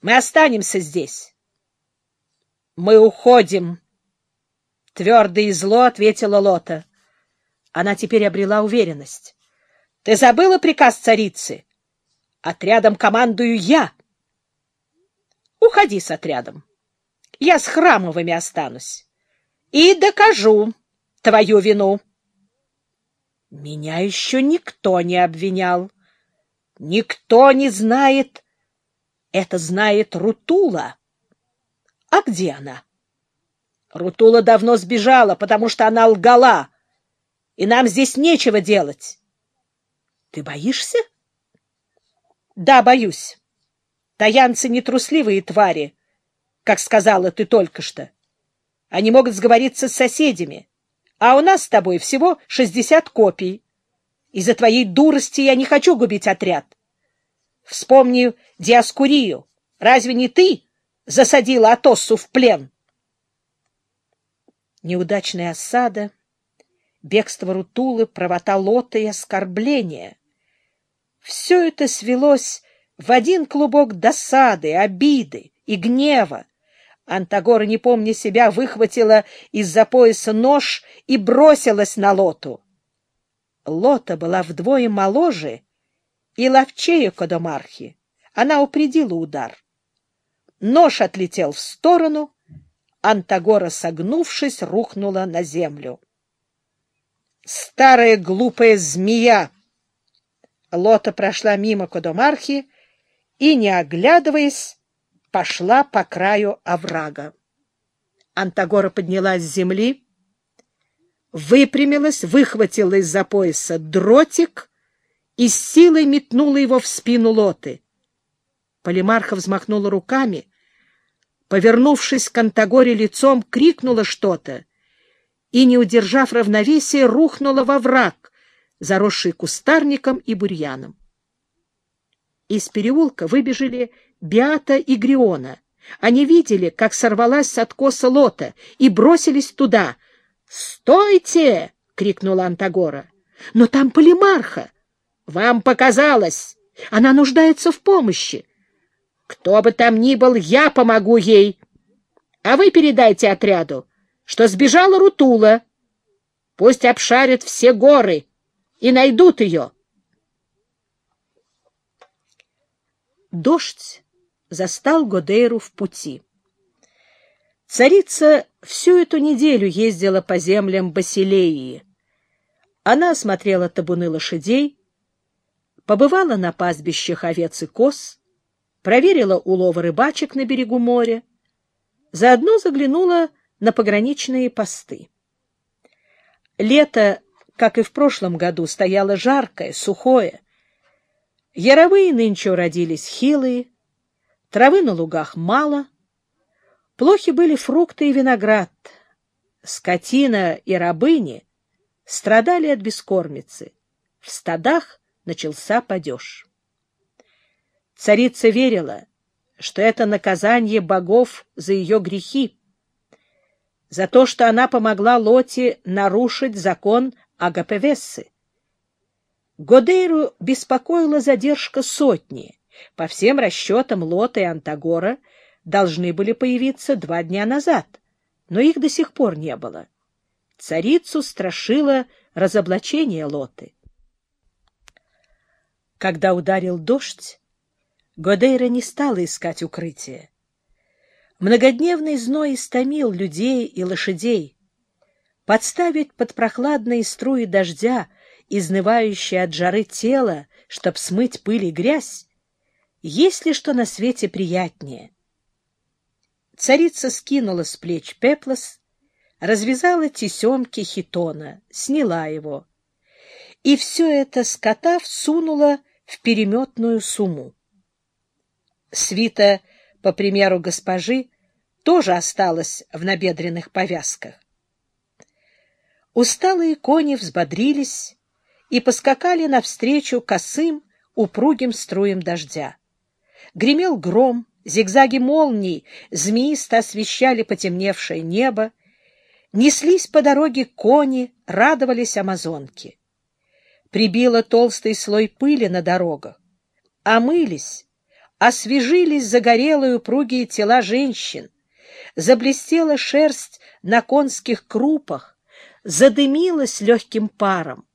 Мы останемся здесь. — Мы уходим, — твердо и зло ответила Лота. Она теперь обрела уверенность. — Ты забыла приказ царицы? Отрядом командую я. Уходи с отрядом. Я с Храмовыми останусь. И докажу твою вину. Меня еще никто не обвинял. Никто не знает. Это знает Рутула. А где она? Рутула давно сбежала, потому что она лгала, и нам здесь нечего делать. Ты боишься? Да, боюсь. Таянцы нетрусливые твари, как сказала ты только что. Они могут сговориться с соседями, а у нас с тобой всего шестьдесят копий. Из-за твоей дурости я не хочу губить отряд. Вспомни Диаскурию. Разве не ты засадила Атоссу в плен? Неудачная осада, бегство Рутулы, правота Лота и оскорбления. Все это свелось в один клубок досады, обиды и гнева. Антагора, не помня себя, выхватила из-за пояса нож и бросилась на Лоту. Лота была вдвое моложе и ловчее Кодомархи. Она упредила удар. Нож отлетел в сторону, Антагора, согнувшись, рухнула на землю. «Старая глупая змея!» Лота прошла мимо Кодомархи и, не оглядываясь, пошла по краю оврага. Антагора поднялась с земли, выпрямилась, выхватила из-за пояса дротик и с силой метнула его в спину Лоты. Полимарха взмахнула руками, повернувшись к Антагоре лицом, крикнула что-то и, не удержав равновесия, рухнула во враг, заросший кустарником и бурьяном. Из переулка выбежали Биата и Гриона. Они видели, как сорвалась с откоса лота, и бросились туда. «Стойте!» — крикнула Антагора. «Но там полимарха! Вам показалось! Она нуждается в помощи! Кто бы там ни был, я помогу ей! А вы передайте отряду, что сбежала Рутула. Пусть обшарят все горы и найдут ее!» Дождь застал Годейру в пути. Царица всю эту неделю ездила по землям Басилеи. Она осмотрела табуны лошадей, побывала на пастбищах овец и коз, проверила уловы рыбачек на берегу моря, заодно заглянула на пограничные посты. Лето, как и в прошлом году, стояло жаркое, сухое. Яровые нынче родились хилые, Травы на лугах мало. Плохи были фрукты и виноград. Скотина и рабыни страдали от бескормицы. В стадах начался падеж. Царица верила, что это наказание богов за ее грехи, за то, что она помогла Лоте нарушить закон Агапевессы. Годейру беспокоила задержка сотни — по всем расчетам Лота и Антагора должны были появиться два дня назад, но их до сих пор не было. Царицу страшило разоблачение Лоты. Когда ударил дождь, Годейра не стала искать укрытия. Многодневный зной истомил людей и лошадей. Подставить под прохладные струи дождя, изнывающее от жары тело, чтоб смыть пыль и грязь, есть ли что на свете приятнее? Царица скинула с плеч пеплос, развязала тесемки хитона, сняла его. И все это, скотав, сунула в переметную сумму. Свита, по примеру госпожи, тоже осталась в набедренных повязках. Усталые кони взбодрились и поскакали навстречу косым, упругим струям дождя. Гремел гром, зигзаги молний змеисто освещали потемневшее небо, неслись по дороге кони, радовались амазонки. Прибило толстый слой пыли на дорогах, омылись, освежились загорелые упругие тела женщин, заблестела шерсть на конских крупах, задымилась легким паром.